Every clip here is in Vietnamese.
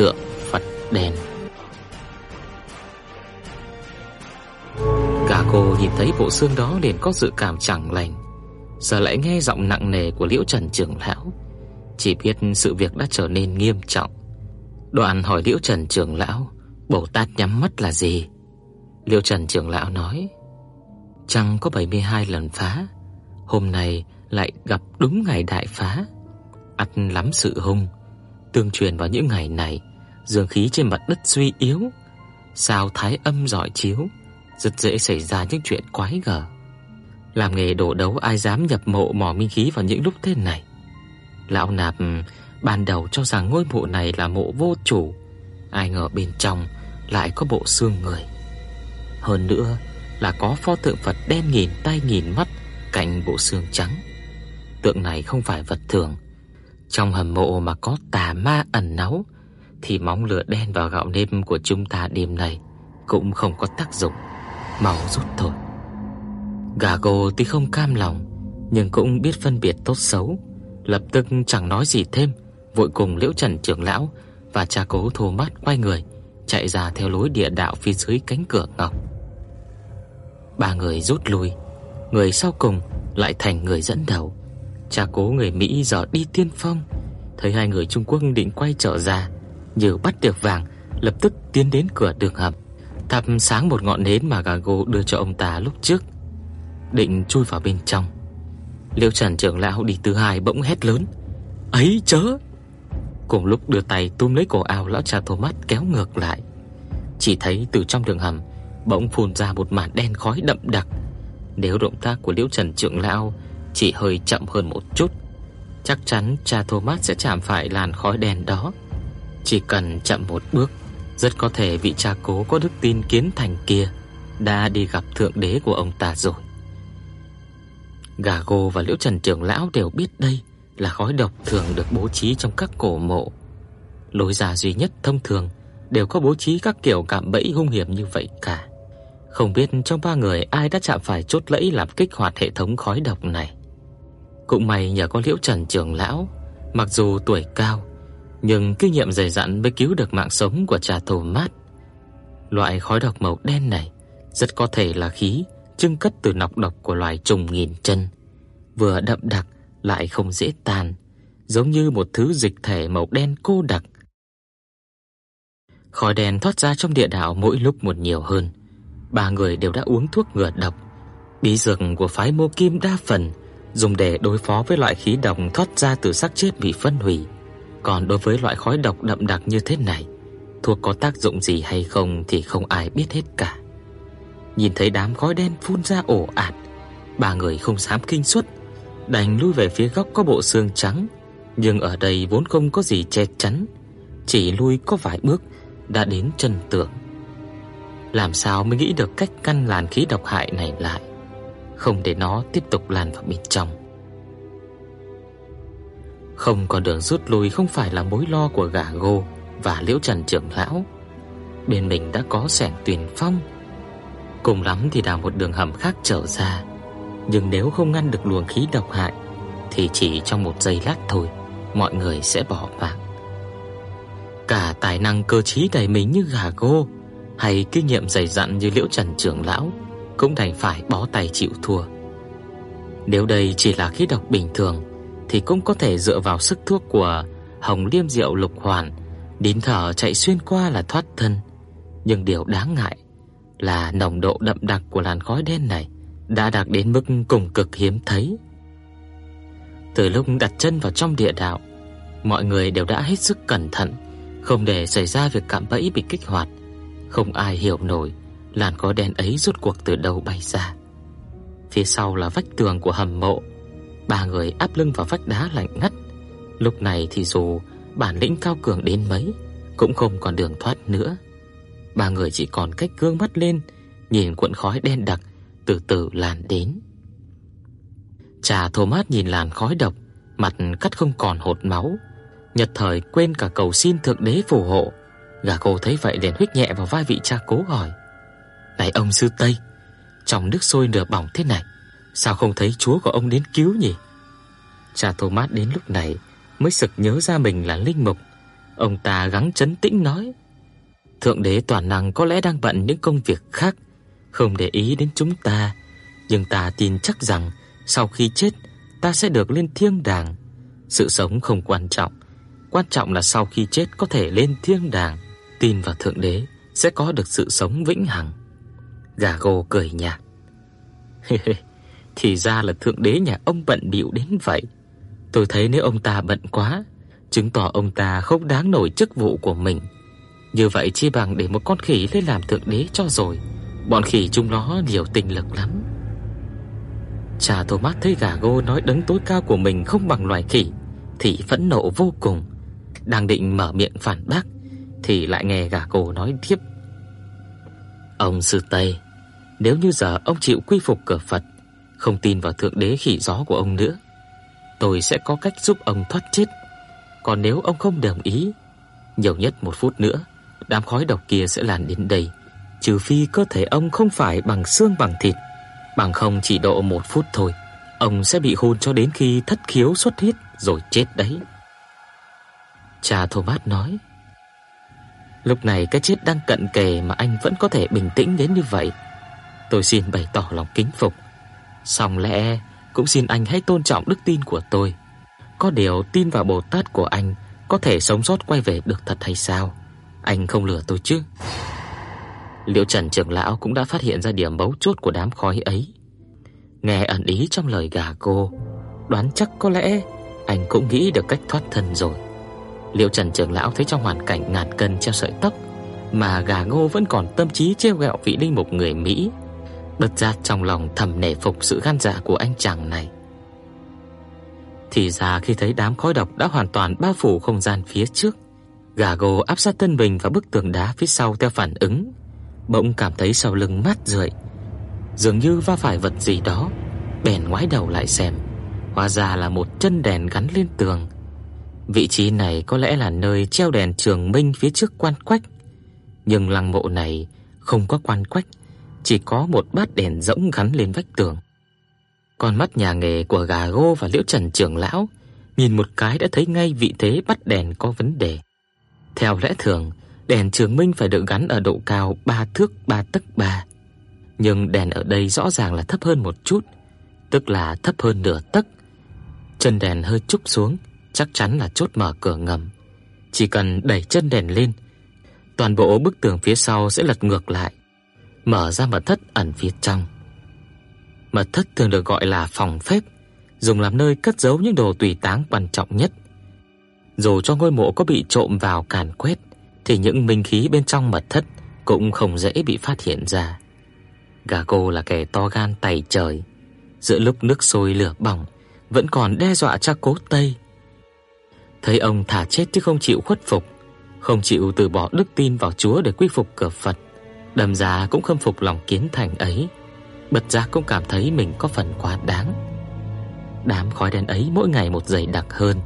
Tượng Phật đèn Cả cô nhìn thấy bộ xương đó liền có dự cảm chẳng lành. Giờ lại nghe giọng nặng nề của Liễu Trần trưởng lão. Chỉ biết sự việc đã trở nên nghiêm trọng. Đoàn hỏi Liễu Trần trưởng lão Bồ Tát nhắm mắt là gì? Liễu Trần trưởng lão nói Chẳng có 72 lần phá? Hôm nay lại gặp đúng ngày đại phá. Ắt lắm sự hung. Tương truyền vào những ngày này, dương khí trên mặt đất suy yếu, sao thái âm rọi chiếu, rất dễ xảy ra những chuyện quái gở. Làm nghề đổ đấu ai dám nhập mộ mỏ minh khí vào những lúc thế này. Lão nạp ừ, ban đầu cho rằng ngôi mộ này là mộ vô chủ, ai ngờ bên trong lại có bộ xương người. Hơn nữa là có pho tượng Phật đen nghìn tay nghìn mắt cạnh bộ xương trắng. Tượng này không phải vật thường, trong hầm mộ mà có tà ma ẩn náu thì móng lửa đen vào gạo nêm của chúng ta đêm nay cũng không có tác dụng, mau rút thôi. Gà gồ tuy không cam lòng, nhưng cũng biết phân biệt tốt xấu, lập tức chẳng nói gì thêm, vội cùng Liễu Trần trưởng lão và cha cố thô mắt quay người, chạy ra theo lối địa đạo phía dưới cánh cửa ngọc. Ba người rút lui, người sau cùng lại thành người dẫn đầu. Cha cố người Mỹ giờ đi tiên phong, thấy hai người Trung Quốc định quay trở ra, như bắt được vàng, lập tức tiến đến cửa đường hầm, thắp sáng một ngọn nến mà Gago đưa cho ông ta lúc trước, định chui vào bên trong. Liễu Trần trưởng lão đi thứ hai bỗng hét lớn: "Ấy chớ!" Cùng lúc đưa tay túm lấy cổ áo lão cha Thomas kéo ngược lại. Chỉ thấy từ trong đường hầm bỗng phun ra một màn đen khói đậm đặc. Nếu động tác của Liễu Trần trưởng lão chỉ hơi chậm hơn một chút, chắc chắn cha Thomas sẽ chạm phải làn khói đen đó. Chỉ cần chậm một bước, rất có thể vị cha cố có đức tin kiến thành kia đã đi gặp thượng đế của ông ta rồi. Gà Gô và Liễu Trần trưởng lão đều biết đây là khói độc thường được bố trí trong các cổ mộ. Lối ra duy nhất thông thường đều có bố trí các kiểu cạm bẫy hung hiểm như vậy cả. Không biết trong ba người ai đã chạm phải chốt lẫy làm kích hoạt hệ thống khói độc này. Cũng may nhờ có Liễu Trần trưởng lão, mặc dù tuổi cao, nhưng kinh nghiệm dày dặn mới cứu được mạng sống của trà thổ mát. Loại khói độc màu đen này rất có thể là khí trưng cất từ nọc độc của loài trùng nghìn chân, vừa đậm đặc lại không dễ tan, giống như một thứ dịch thể màu đen cô đặc. Khói đen thoát ra trong địa đạo mỗi lúc một nhiều hơn. Ba người đều đã uống thuốc ngừa độc. Bí dược của phái Mộ Kim đa phần dùng để đối phó với loại khí độc thoát ra từ xác chết bị phân hủy. Còn đối với loại khói độc đậm đặc như thế này, thuốc có tác dụng gì hay không thì không ai biết hết cả. Nhìn thấy đám khói đen phun ra ồ ạt, ba người không dám kinh suất, đành lui về phía góc có bộ xương trắng, nhưng ở đây vốn không có gì che chắn, chỉ lui có vài bước đã đến chân tường. Làm sao mới nghĩ được cách ngăn làn khí độc hại này lại? không để nó tiếp tục lan vào bên trong. Không còn đường rút lui không phải là mối lo của gã Gô và Liễu Trần trưởng lão. Bên mình đã có Sẻng Tuyền Phong, cùng lắm thì đào một đường hầm khác trở ra, nhưng nếu không ngăn được luồng khí độc hại thì chỉ trong một giây lát thôi, mọi người sẽ bỏ mạng. Cả tài năng cơ trí đầy mình như gà gô hay kinh nghiệm dày dặn như Liễu Trần trưởng lão cũng đành phải bó tay chịu thua. Nếu đây chỉ là khí độc bình thường thì cũng có thể dựa vào sức thuốc của Hồng Liêm Diệu Lục Hoàn, đến thở chạy xuyên qua là thoát thân. Nhưng điều đáng ngại là nồng độ đậm đặc của làn khói đen này đã đạt đến mức cùng cực hiếm thấy. Từ lúc đặt chân vào trong địa đạo, mọi người đều đã hết sức cẩn thận, không để xảy ra việc cạm bẫy bị kích hoạt. Không ai hiểu nổi làn khói đen ấy rốt cuộc từ đâu bay ra. Phía sau là vách tường của hầm mộ, ba người áp lưng vào vách đá lạnh ngắt. Lúc này thì dù bản lĩnh cao cường đến mấy, cũng không còn đường thoát nữa. Ba người chỉ còn cách gương mắt lên, nhìn cuộn khói đen đặc từ từ lan đến. Cha Thomas nhìn làn khói độc, mặt cắt không còn hột máu, nhật thời quên cả cầu xin thượng đế phù hộ. Gà cô thấy vậy liền huyết nhẹ vào vai vị cha cố hỏi: "Này ông sư Tây, trong nước sôi nửa bỏng thế này, sao không thấy chúa của ông đến cứu nhỉ?" Cha Thomas đến lúc này mới sực nhớ ra mình là linh mục. Ông ta gắng chấn tĩnh nói: "Thượng đế toàn năng có lẽ đang bận những công việc khác, không để ý đến chúng ta, nhưng ta tin chắc rằng sau khi chết ta sẽ được lên thiên đàng. Sự sống không quan trọng, quan trọng là sau khi chết có thể lên thiên đàng, tin vào thượng đế sẽ có được sự sống vĩnh hằng." Gà gô cười nhạt. Thì ra là thượng đế nhà ông bận bịu đến vậy. Tôi thấy nếu ông ta bận quá, chứng tỏ ông ta không đáng nổi chức vụ của mình. Như vậy chi bằng để một con khỉ lên làm thượng đế cho rồi. Bọn khỉ chúng nó nhiều tình lực lắm. Cha Thomas thấy gà gô nói đấng tối cao của mình không bằng loài khỉ thì phẫn nộ vô cùng, đang định mở miệng phản bác thì lại nghe gà cô nói tiếp. Ông sư Tây, nếu như giờ ông chịu quy phục cửa Phật, không tin vào thượng đế khỉ gió của ông nữa, tôi sẽ có cách giúp ông thoát chết. Còn nếu ông không đồng ý, nhiều nhất một phút nữa, đám khói độc kia sẽ lan đến đây, trừ phi cơ thể ông không phải bằng xương bằng thịt, bằng không chỉ độ một phút thôi, ông sẽ bị hôn cho đến khi thất khiếu xuất huyết rồi chết đấy. Cha Thomas nói: Lúc này cái chết đang cận kề mà anh vẫn có thể bình tĩnh đến như vậy. Tôi xin bày tỏ lòng kính phục. Song lẽ cũng xin anh hãy tôn trọng đức tin của tôi. Có điều tin vào Bồ Tát của anh có thể sống sót quay về được thật hay sao? Anh không lừa tôi chứ? Liễu Trần trưởng lão cũng đã phát hiện ra điểm mấu chốt của đám khói ấy. Nghe ẩn ý trong lời gà cô, đoán chắc có lẽ anh cũng nghĩ được cách thoát thân rồi. Liễu Trần trưởng lão thấy trong hoàn cảnh ngàn cân treo sợi tóc mà gà ngô vẫn còn tâm trí trêu ghẹo vị linh mục người Mỹ, bất giác trong lòng thầm nể phục sự gan dạ của anh chàng này. Thì ra khi thấy đám khói độc đã hoàn toàn bao phủ không gian phía trước, gà gô áp sát thân mình vào bức tường đá phía sau theo phản ứng, bỗng cảm thấy sau lưng mát rượi, dường như va phải vật gì đó, bèn ngoái đầu lại xem, hóa ra là một chân đèn gắn lên tường. Vị trí này có lẽ là nơi treo đèn trường minh phía trước quan quách, nhưng lăng mộ này không có quan quách, chỉ có một bát đèn rỗng gắn lên vách tường. Con mắt nhà nghề của gà gô và Liễu Trần trưởng lão nhìn một cái đã thấy ngay vị thế bắt đèn có vấn đề. Theo lẽ thường, đèn trường minh phải được gắn ở độ cao 3 thước 3 tấc 3. Nhưng đèn ở đây rõ ràng là thấp hơn một chút, tức là thấp hơn nửa tấc. Chân đèn hơi chúc xuống, chắc chắn là chốt mở cửa ngầm. Chỉ cần đẩy chân đèn lên, toàn bộ bức tường phía sau sẽ lật ngược lại, mở ra mật thất ẩn phía trong. Mật thất thường được gọi là phòng phép, dùng làm nơi cất giấu những đồ tùy táng quan trọng nhất. Dù cho ngôi mộ có bị trộm vào càn quét, thì những minh khí bên trong mật thất cũng không dễ bị phát hiện ra. Gà cô là kẻ to gan tày trời, giữa lúc nước sôi lửa bỏng vẫn còn đe dọa cha Cố Tây. Thấy ông thả chết chứ không chịu khuất phục, không chịu từ bỏ đức tin vào Chúa để quy phục cửa Phật, đâm ra cũng khâm phục lòng kiến thành ấy, bật giác cũng cảm thấy mình có phần quá đáng. Đám khói đen ấy mỗi ngày một dày đặc hơn,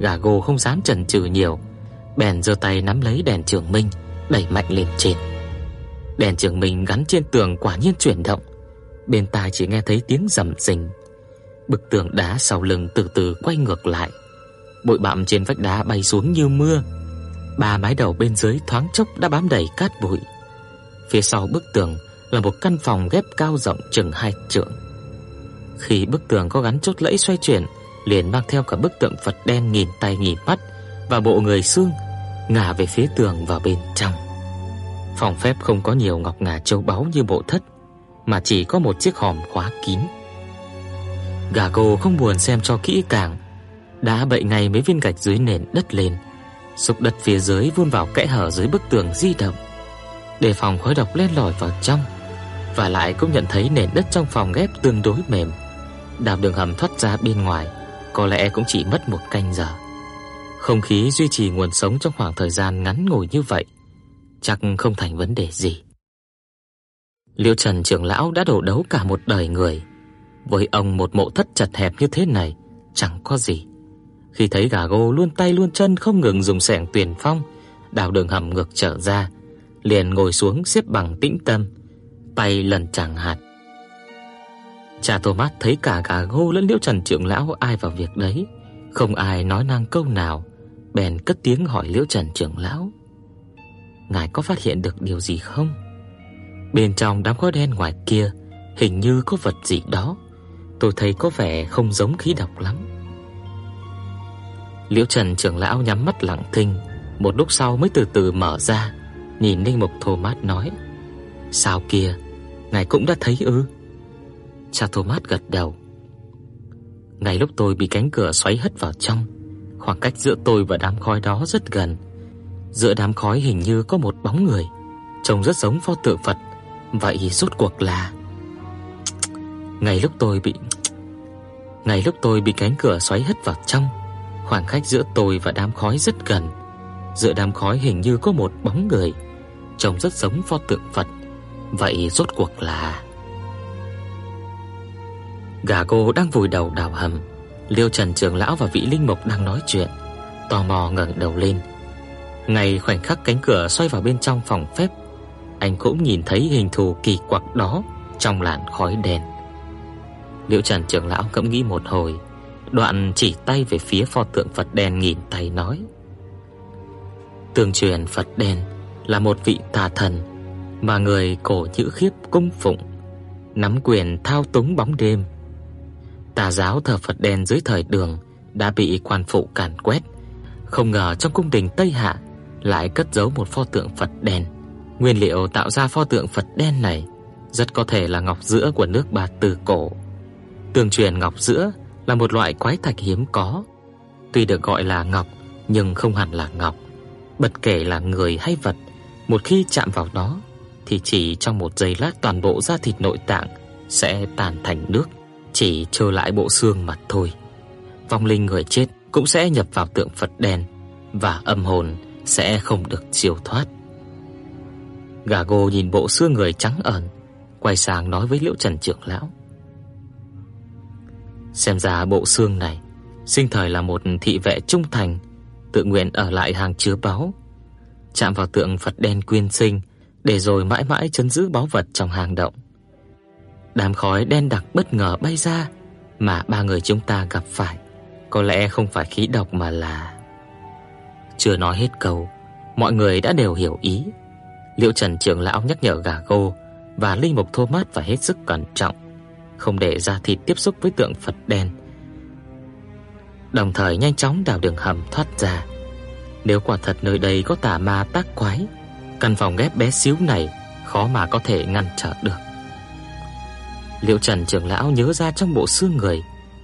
gà gô không dám chần chừ nhiều, bèn giơ tay nắm lấy đèn trường minh, đẩy mạnh lên trên. Đèn trường minh gắn trên tường quả nhiên chuyển động, bên tai chỉ nghe thấy tiếng rầm rình, bực tường đá sau lưng từ từ quay ngược lại. Bụi bặm trên vách đá bay xuống như mưa. Ba mái đầu bên dưới thoáng chốc đã bám đầy cát bụi. Phía sau bức tường là một căn phòng ghép cao rộng chừng hai trượng. Khi bức tường có gắn chốt lẫy xoay chuyển, liền mang theo cả bức tượng Phật đen nghìn tay nghìn mắt và bộ người xương ngả về phía tường vào bên trong. Phòng phép không có nhiều ngọc ngà châu báu như bộ thất, mà chỉ có một chiếc hòm khóa kín. Gà cô không buồn xem cho kỹ càng, đã bậy ngay mấy viên gạch dưới nền đất lên, xúc đất phía dưới vun vào kẽ hở dưới bức tường di động, để phòng khói độc len lỏi vào trong. Và lại cũng nhận thấy nền đất trong phòng ghép tương đối mềm, đào đường hầm thoát ra bên ngoài có lẽ cũng chỉ mất một canh giờ. Không khí duy trì nguồn sống trong khoảng thời gian ngắn ngủi như vậy, chắc không thành vấn đề gì. Liêu Trần trưởng lão đã đổ đấu cả một đời người, với ông một mộ thất chật hẹp như thế này chẳng có gì. Khi thấy gà gô luôn tay luôn chân không ngừng dùng sẻng tuyển phong đào đường hầm ngược trở ra, liền ngồi xuống xếp bằng tĩnh tâm, tay lần chẳng hạt. Cha Thomas thấy cả gà gô lẫn Liễu Trần trưởng lão ai vào việc đấy, không ai nói năng câu nào, bèn cất tiếng hỏi Liễu Trần trưởng lão: "Ngài có phát hiện được điều gì không?" Bên trong đám khói đen ngoài kia, hình như có vật gì đó. Tôi thấy có vẻ không giống khí độc lắm. Liễu Trần trưởng lão nhắm mắt lặng thinh, một lúc sau mới từ từ mở ra, nhìn Ninh Mục Thomas nói: "Sao kia, ngài cũng đã thấy ư?" Cha Thomas gật đầu. Ngay lúc tôi bị cánh cửa xoáy hất vào trong, khoảng cách giữa tôi và đám khói đó rất gần. Giữa đám khói hình như có một bóng người, trông rất giống pho tượng Phật. Vậy rốt cuộc là Ngay lúc tôi bị Ngay lúc tôi bị cánh cửa xoáy hất vào trong, khoảng cách giữa tôi và đám khói rất gần. Giữa đám khói hình như có một bóng người, trông rất giống pho tượng Phật. Vậy rốt cuộc là Gà cô đang vùi đầu đào hầm, Liêu Trần trưởng lão và vị linh mục đang nói chuyện, tò mò ngẩng đầu lên. Ngay khoảnh khắc cánh cửa xoay vào bên trong phòng phép, anh cũng nhìn thấy hình thù kỳ quặc đó trong làn khói đen. Liêu Trần trưởng lão ngẫm nghĩ một hồi, đoạn chỉ tay về phía pho tượng Phật đen nghìn tay nói: Tương truyền Phật đen là một vị tà thần mà người cổ chữ khiếp cung phụng, nắm quyền thao túng bóng đêm Tà giáo thờ Phật đen dưới thời Đường đã bị quan phụ càn quét, không ngờ trong cung đình Tây Hạ lại cất giấu một pho tượng Phật đen. Nguyên liệu tạo ra pho tượng Phật đen này rất có thể là ngọc giữa của nước Ba Tư cổ. Tương truyền ngọc giữa là một loại quái thạch hiếm có, tuy được gọi là ngọc nhưng không hẳn là ngọc. Bất kể là người hay vật, một khi chạm vào nó thì chỉ trong một giây lát toàn bộ da thịt nội tạng sẽ tan thành nước chỉ trơ lại bộ xương mà thôi. Vong linh người chết cũng sẽ nhập vào tượng Phật đen và âm hồn sẽ không được siêu thoát. Gà gô nhìn bộ xương người trắng ẩn, quay sang nói với Liễu Trần trưởng lão: "Xem ra bộ xương này sinh thời là một thị vệ trung thành, tự nguyện ở lại hàng chứa báu, chạm vào tượng Phật đen quyên sinh để rồi mãi mãi trấn giữ báu vật trong hang động. Đám khói đen đặc bất ngờ bay ra mà ba người chúng ta gặp phải, có lẽ không phải khí độc mà là Chưa nói hết câu, mọi người đã đều hiểu ý. Liễu Trần trưởng lão nhắc nhở gà cô và linh mục Thomas phải hết sức cẩn trọng, không để da thịt tiếp xúc với tượng Phật đen. Đồng thời nhanh chóng đào đường hầm thoát ra. Nếu quả thật nơi đây có tà ma tác quái, căn phòng ghép bé xíu này khó mà có thể ngăn trở được. Liễu Trần trưởng lão nhớ ra trong bộ xương người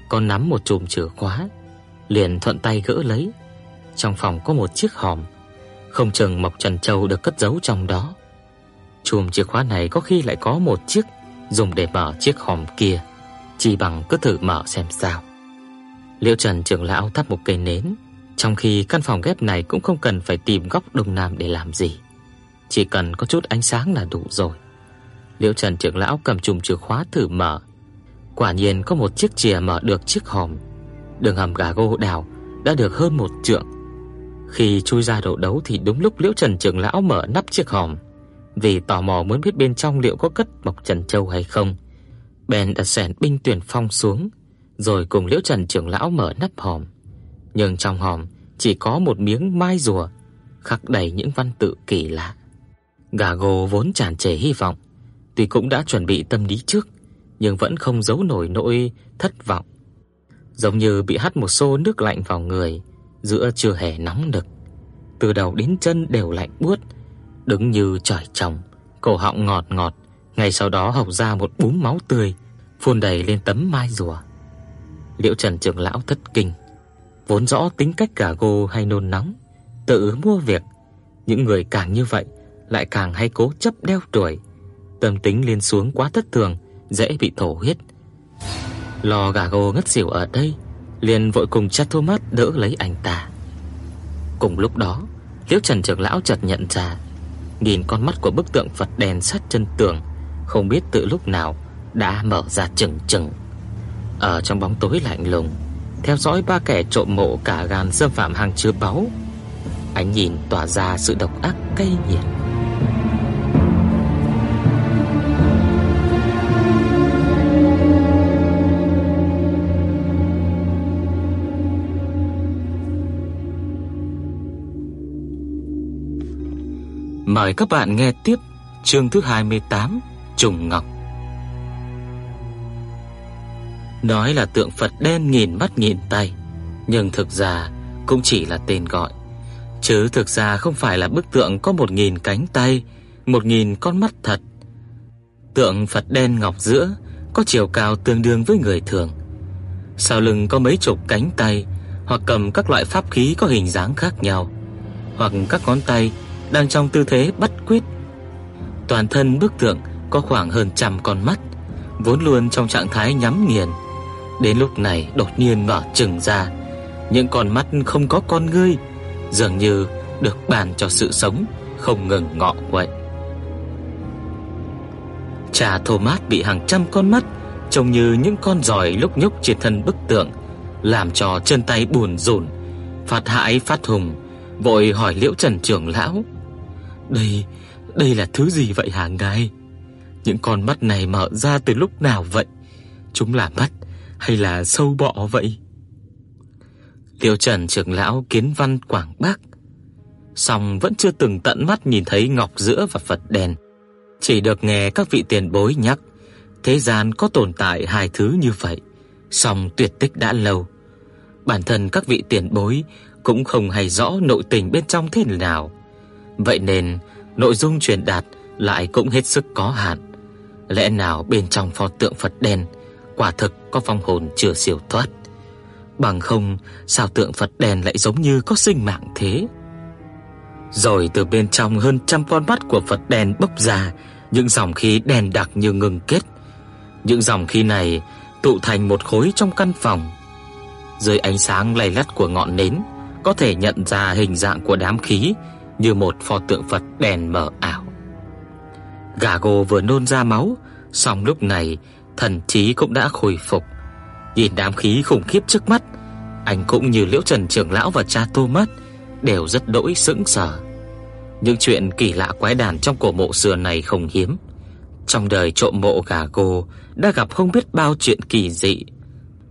còn nắm một chùm chìa khóa, liền thuận tay gỡ lấy. Trong phòng có một chiếc hòm, không chừng Mộc Trần Châu được cất giấu trong đó. Chùm chìa khóa này có khi lại có một chiếc dùng để mở chiếc hòm kia, chỉ bằng cứ thử mở xem sao. Liễu Trần trưởng lão thắp một cây nến, trong khi căn phòng ghép này cũng không cần phải tìm góc đông nam để làm gì, chỉ cần có chút ánh sáng là đủ rồi. Liễu Trần trưởng lão cầm chùm chìa khóa thử mở. Quả nhiên có một chiếc chìa mở được chiếc hòm. Đường hầm gà gô đào đã được hơn một trượng. Khi chui ra độ đấu thì đúng lúc Liễu Trần trưởng lão mở nắp chiếc hòm, vì tò mò muốn biết bên trong liệu có cất Mộc Trần Châu hay không. Bèn đặt sèn binh tuyển phong xuống, rồi cùng Liễu Trần trưởng lão mở nắp hòm. Nhưng trong hòm chỉ có một miếng mai rùa khắc đầy những văn tự kỳ lạ. Gà gồ vốn tràn trề hy vọng, Tuy cũng đã chuẩn bị tâm lý trước, nhưng vẫn không giấu nổi nỗi thất vọng. Giống như bị hắt một xô nước lạnh vào người giữa trưa hè nóng nực, từ đầu đến chân đều lạnh buốt, đứng như trời trồng, cổ họng ngọt ngọt, ngay sau đó hộc ra một búng máu tươi phun đầy lên tấm mai rùa. Liễu Trần trưởng lão thất kinh, vốn rõ tính cách gà gô hay nôn nóng, tự mua việc, những người càng như vậy lại càng hay cố chấp đeo đuổi, tâm tính lên xuống quá thất thường, dễ bị thổ huyết. Lo gà gô ngất xỉu ở đây, liền vội cùng cha Thomas đỡ lấy anh ta. Cùng lúc đó, Liễu Trần trưởng lão chợt nhận ra, nhìn con mắt của bức tượng Phật đèn sát chân tường, không biết từ lúc nào đã mở ra chừng chừng. Ở trong bóng tối lạnh lùng, theo dõi ba kẻ trộm mộ cả gan xâm phạm hàng chứa báu. Ánh nhìn tỏa ra sự độc ác cay nghiệt. Mời các bạn nghe tiếp chương thứ 28, Trùng Ngọc. Nói là tượng Phật đen nghìn mắt nghìn tay, nhưng thực ra cũng chỉ là tên gọi, chứ thực ra không phải là bức tượng có một nghìn cánh tay, một nghìn con mắt thật. Tượng Phật đen ngọc giữa có chiều cao tương đương với người thường. Sau lưng có mấy chục cánh tay, hoặc cầm các loại pháp khí có hình dáng khác nhau, hoặc các ngón tay đang trong tư thế bắt quyết. Toàn thân bức tượng có khoảng hơn trăm con mắt, vốn luôn trong trạng thái nhắm nghiền. Đến lúc này đột nhiên mở trừng ra, những con mắt không có con ngươi, dường như được bàn cho sự sống không ngừng ngọ quậy. Cha Thomas bị hàng trăm con mắt trông như những con giòi lúc nhúc trên thân bức tượng, làm cho chân tay buồn rộn phát hãi phát hùng, vội hỏi Liễu Trần trưởng lão: "Đây, đây là thứ gì vậy hả ngài? Những con mắt này mở ra từ lúc nào vậy? Chúng là mắt hay là sâu bọ vậy?" Tiêu Trần trưởng lão kiến văn quảng bác, song vẫn chưa từng tận mắt nhìn thấy ngọc giữa và Phật đèn, chỉ được nghe các vị tiền bối nhắc thế gian có tồn tại hai thứ như vậy, song tuyệt tích đã lâu. Bản thân các vị tiền bối cũng không hay rõ nội tình bên trong thế nào. Vậy nên, nội dung truyền đạt lại cũng hết sức có hạn. Lẽ nào bên trong pho tượng Phật đen quả thực có phong hồn chưa siêu thoát? Bằng không, sao tượng Phật đèn lại giống như có sinh mạng thế? Rồi từ bên trong hơn trăm con mắt của Phật đèn bốc ra những dòng khí đèn đặc như ngừng kết. Những dòng khí này tụ thành một khối trong căn phòng. Dưới ánh sáng lay lắt của ngọn nến, có thể nhận ra hình dạng của đám khí như một pho tượng Phật đèn mờ ảo. Gà gô vừa nôn ra máu, song lúc này thần trí cũng đã khôi phục. Nhìn đám khí khủng khiếp trước mắt, anh cũng như Liễu Trần trưởng lão và cha Thomas đều rất đỗi sững sờ. Những chuyện kỳ lạ quái đản trong cổ mộ xưa này không hiếm. Trong đời trộm mộ gà cô đã gặp không biết bao chuyện kỳ dị.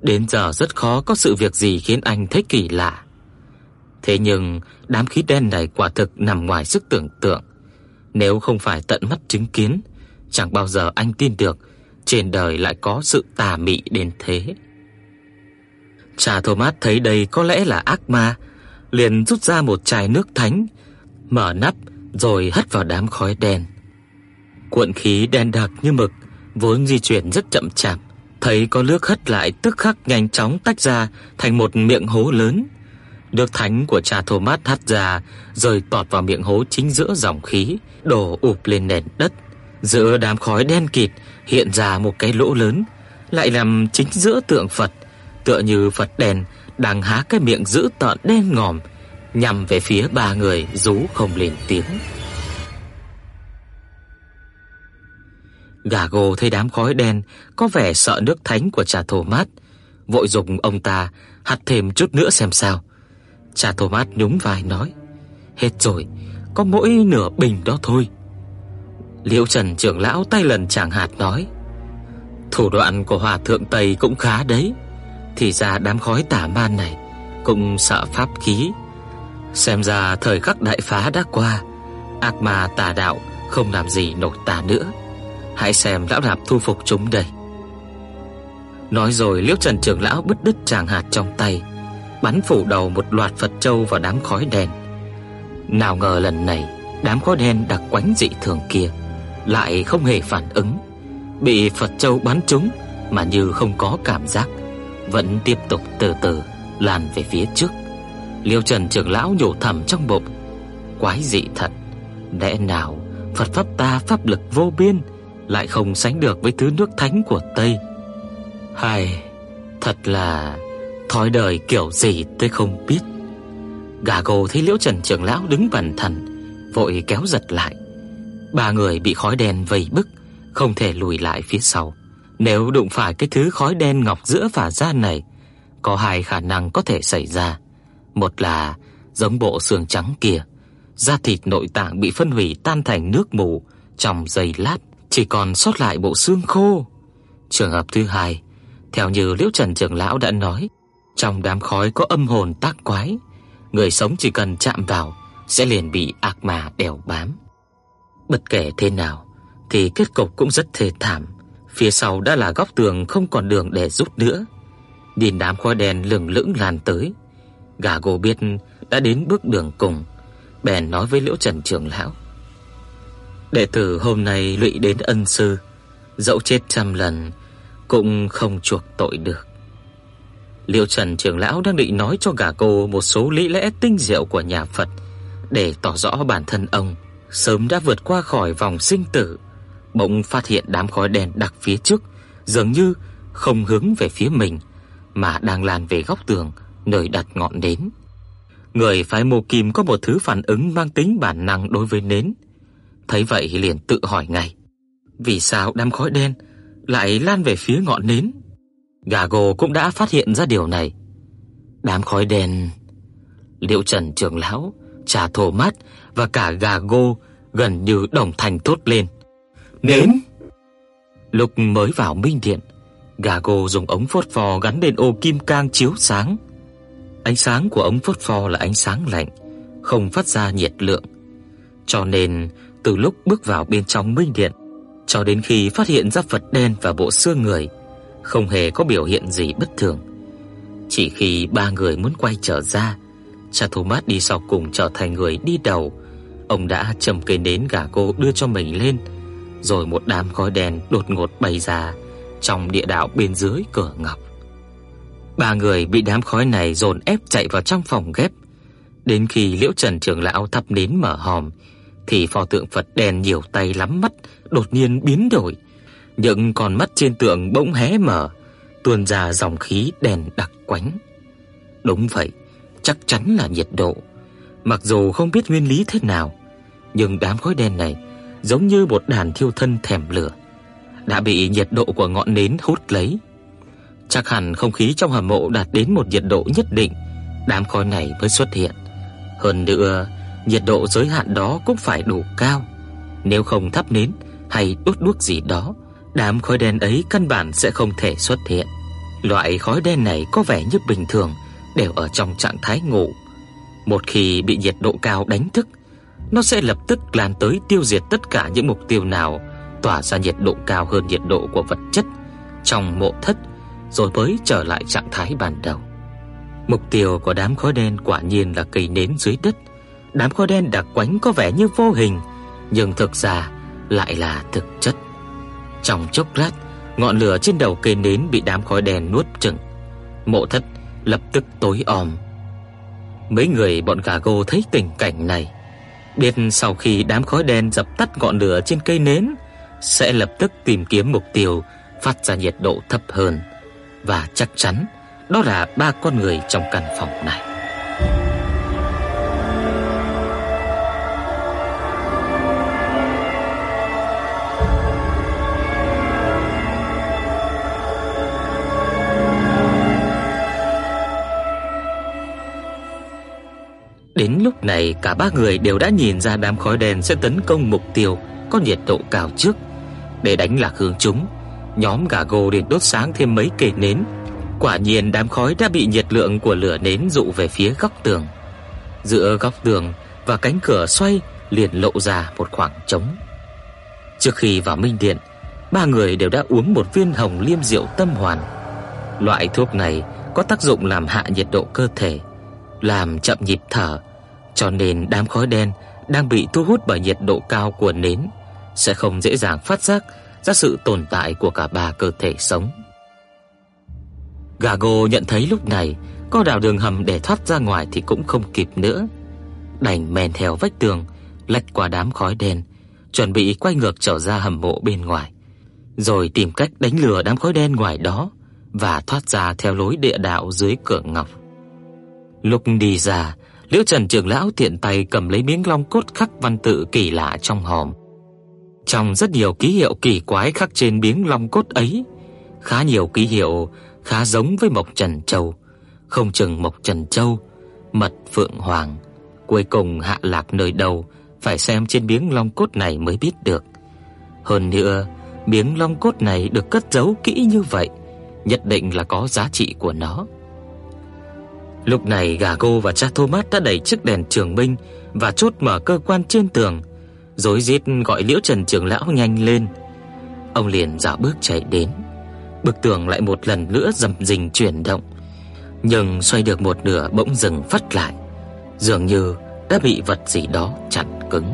Đến giờ rất khó có sự việc gì khiến anh thấy kỳ lạ. Thế nhưng đám khí đen này quả thực nằm ngoài sức tưởng tượng. Nếu không phải tận mắt chứng kiến, chẳng bao giờ anh tin được trên đời lại có sự tà mị đến thế. Cha Thomas thấy đây có lẽ là ác ma, liền rút ra một chai nước thánh, mở nắp rồi hất vào đám khói đen. Cuộn khí đen đặc như mực, vốn di chuyển rất chậm chạp, thấy có nước hất lại tức khắc nhanh chóng tách ra thành một miệng hố lớn. Nước thánh của cha Thomas hắt ra, rồi tọt vào miệng hố chính giữa dòng khí, đổ ụp lên nền đất. Giữa đám khói đen kịt hiện ra một cái lỗ lớn, lại nằm chính giữa tượng Phật, tựa như Phật đèn đang há cái miệng dữ tợn đen ngòm nhằm về phía ba người rú không lên tiếng. Gà gồ thấy đám khói đen có vẻ sợ nước thánh của cha Thomas, vội dùng ông ta hắt thêm chút nữa xem sao. Cha Thomas nhún vai nói: "Hết rồi, có mỗi nửa bình đó thôi." Liễu Trần trưởng lão tay lần chàng hạt nói: "Thủ đoạn của hòa thượng Tây cũng khá đấy, thì ra đám khói tà man này cũng sợ pháp khí. Xem ra thời khắc đại phá đã qua, ác ma tà đạo không làm gì nổi ta nữa." Hãy xem lão nạp thu phục chúng đây Nói rồi Liễu Trần trưởng lão bứt đứt tràng hạt trong tay Bắn phủ đầu một loạt Phật châu vào đám khói đen Nào ngờ lần này Đám khói đen đặc quánh dị thường kia lại không hề phản ứng Bị Phật châu bắn trúng Mà như không có cảm giác Vẫn tiếp tục từ từ Lan về phía trước Liêu Trần trưởng lão nhổ thầm trong bụng Quái dị thật Lẽ nào Phật Pháp ta pháp lực vô biên lại không sánh được với thứ nước thánh của Tây. Hay, thật là thói đời kiểu gì tôi không biết. Gà gồ thấy Liễu Trần trưởng lão đứng bần thần, vội kéo giật lại. Ba người bị khói đen vây bức, không thể lùi lại phía sau. Nếu đụng phải cái thứ khói đen ngọc giữa phả ra này, có hai khả năng có thể xảy ra. Một là giống bộ xương trắng kia, da thịt nội tạng bị phân hủy tan thành nước mù trong giây lát, chỉ còn sót lại bộ xương khô. Trường hợp thứ hai, theo như Liễu Trần trưởng lão đã nói, trong đám khói có âm hồn tác quái, người sống chỉ cần chạm vào sẽ liền bị ác ma đeo bám. Bất kể thế nào thì kết cục cũng rất thê thảm, phía sau đã là góc tường không còn đường để rút nữa. Nhìn đám khói đen lừng lững lan tới, gà gồ biết đã đến bước đường cùng, bèn nói với Liễu Trần trưởng lão: "Đệ tử hôm nay lụy đến ân sư, dẫu chết trăm lần cũng không chuộc tội được." Liễu Trần trưởng lão đang định nói cho gà cô một số lý lẽ tinh diệu của nhà Phật để tỏ rõ bản thân ông sớm đã vượt qua khỏi vòng sinh tử, bỗng phát hiện đám khói đen đặc phía trước, dường như không hướng về phía mình mà đang lan về góc tường nơi đặt ngọn nến. Người phái Mộ Kim có một thứ phản ứng mang tính bản năng đối với nến. Thấy vậy liền tự hỏi ngay, vì sao đám khói đen lại lan về phía ngọn nến? Gago cũng đã phát hiện ra điều này. Đám khói đen, Liễu Trần trưởng lão, Trà Thổ Mát và cả gà gô gần như đồng thanh thốt lên. Nến! Lúc mới vào minh điện, gà gô dùng ống phốt pho gắn lên ô kim cang chiếu sáng. Ánh sáng của ống phốt pho là ánh sáng lạnh, không phát ra nhiệt lượng. Cho nên, từ lúc bước vào bên trong minh điện cho đến khi phát hiện ra Phật đen và bộ xương người, không hề có biểu hiện gì bất thường. Chỉ khi ba người muốn quay trở ra, cha Thomas đi sau cùng trở thành người đi đầu, ông đã châm cây nến gà cô đưa cho mình lên, rồi một đám khói đen đột ngột bay ra trong địa đạo bên dưới cửa ngọc. Ba người bị đám khói này dồn ép chạy vào trong phòng ghép. Đến khi Liễu Trần trưởng lão thắp nến mở hòm, thì pho tượng Phật đen nhiều tay lắm mắt đột nhiên biến đổi, những con mắt trên tượng bỗng hé mở, tuôn ra dòng khí đèn đặc quánh. Đúng vậy, chắc chắn là nhiệt độ. Mặc dù không biết nguyên lý thế nào, nhưng đám khói đen này giống như một đàn thiêu thân thèm lửa, đã bị nhiệt độ của ngọn nến hút lấy. Chắc hẳn không khí trong hầm mộ đạt đến một nhiệt độ nhất định, đám khói này mới xuất hiện. Hơn nữa, nhiệt độ giới hạn đó cũng phải đủ cao, nếu không thắp nến hay đốt đuốc gì đó đám khói đen ấy căn bản sẽ không thể xuất hiện. Loại khói đen này có vẻ như bình thường, đều ở trong trạng thái ngủ. Một khi bị nhiệt độ cao đánh thức, nó sẽ lập tức lan tới tiêu diệt tất cả những mục tiêu nào tỏa ra nhiệt độ cao hơn nhiệt độ của vật chất trong mộ thất, rồi mới trở lại trạng thái ban đầu. Mục tiêu của đám khói đen quả nhiên là cây nến dưới đất. Đám khói đen đặc quánh có vẻ như vô hình, nhưng thực ra lại là thực chất. Trong chốc lát, ngọn lửa trên đầu cây nến bị đám khói đen nuốt chửng. Mộ thất lập tức tối om. Mấy người bọn gà cô thấy tình cảnh này, biết sau khi đám khói đen dập tắt ngọn lửa trên cây nến, sẽ lập tức tìm kiếm mục tiêu phát ra nhiệt độ thấp hơn và chắc chắn đó là ba con người trong căn phòng này. Đến lúc này cả ba người đều đã nhìn ra đám khói đen sẽ tấn công mục tiêu có nhiệt độ cao trước. Để đánh lạc hướng chúng, nhóm gà gô liền đốt sáng thêm mấy cây nến. Quả nhiên đám khói đã bị nhiệt lượng của lửa nến dụ về phía góc tường. Giữa góc tường và cánh cửa xoay liền lộ ra một khoảng trống. Trước khi vào minh điện, ba người đều đã uống một viên hồng liêm rượu tâm hoàn. Loại thuốc này có tác dụng làm hạ nhiệt độ cơ thể, làm chậm nhịp thở cho nên đám khói đen đang bị thu hút bởi nhiệt độ cao của nến sẽ không dễ dàng phát giác ra sự tồn tại của cả ba cơ thể sống. Gago nhận thấy lúc này có đào đường hầm để thoát ra ngoài thì cũng không kịp nữa, đành men theo vách tường, lách qua đám khói đen, chuẩn bị quay ngược trở ra hầm mộ bên ngoài, rồi tìm cách đánh lừa đám khói đen ngoài đó và thoát ra theo lối địa đạo dưới cửa ngọc. Lúc đi ra, Liễu Trần trưởng lão tiện tay cầm lấy miếng long cốt khắc văn tự kỳ lạ trong hòm. Trong rất nhiều ký hiệu kỳ quái khắc trên miếng long cốt ấy, khá nhiều ký hiệu khá giống với mộc trần châu, không chừng mộc trần châu, mật phượng hoàng, cuối cùng hạ lạc nơi đâu phải xem trên miếng long cốt này mới biết được. Hơn nữa, miếng long cốt này được cất giấu kỹ như vậy, nhất định là có giá trị của nó. Lúc này gà cô và cha Thomas đã đẩy chiếc đèn trường binh và chốt mở cơ quan trên tường, rối rít gọi Liễu Trần trưởng lão nhanh lên. Ông liền dạo bước chạy đến. Bức tường lại một lần nữa rầm rình chuyển động, nhưng xoay được một nửa bỗng dừng phắt lại, dường như đã bị vật gì đó chặn cứng.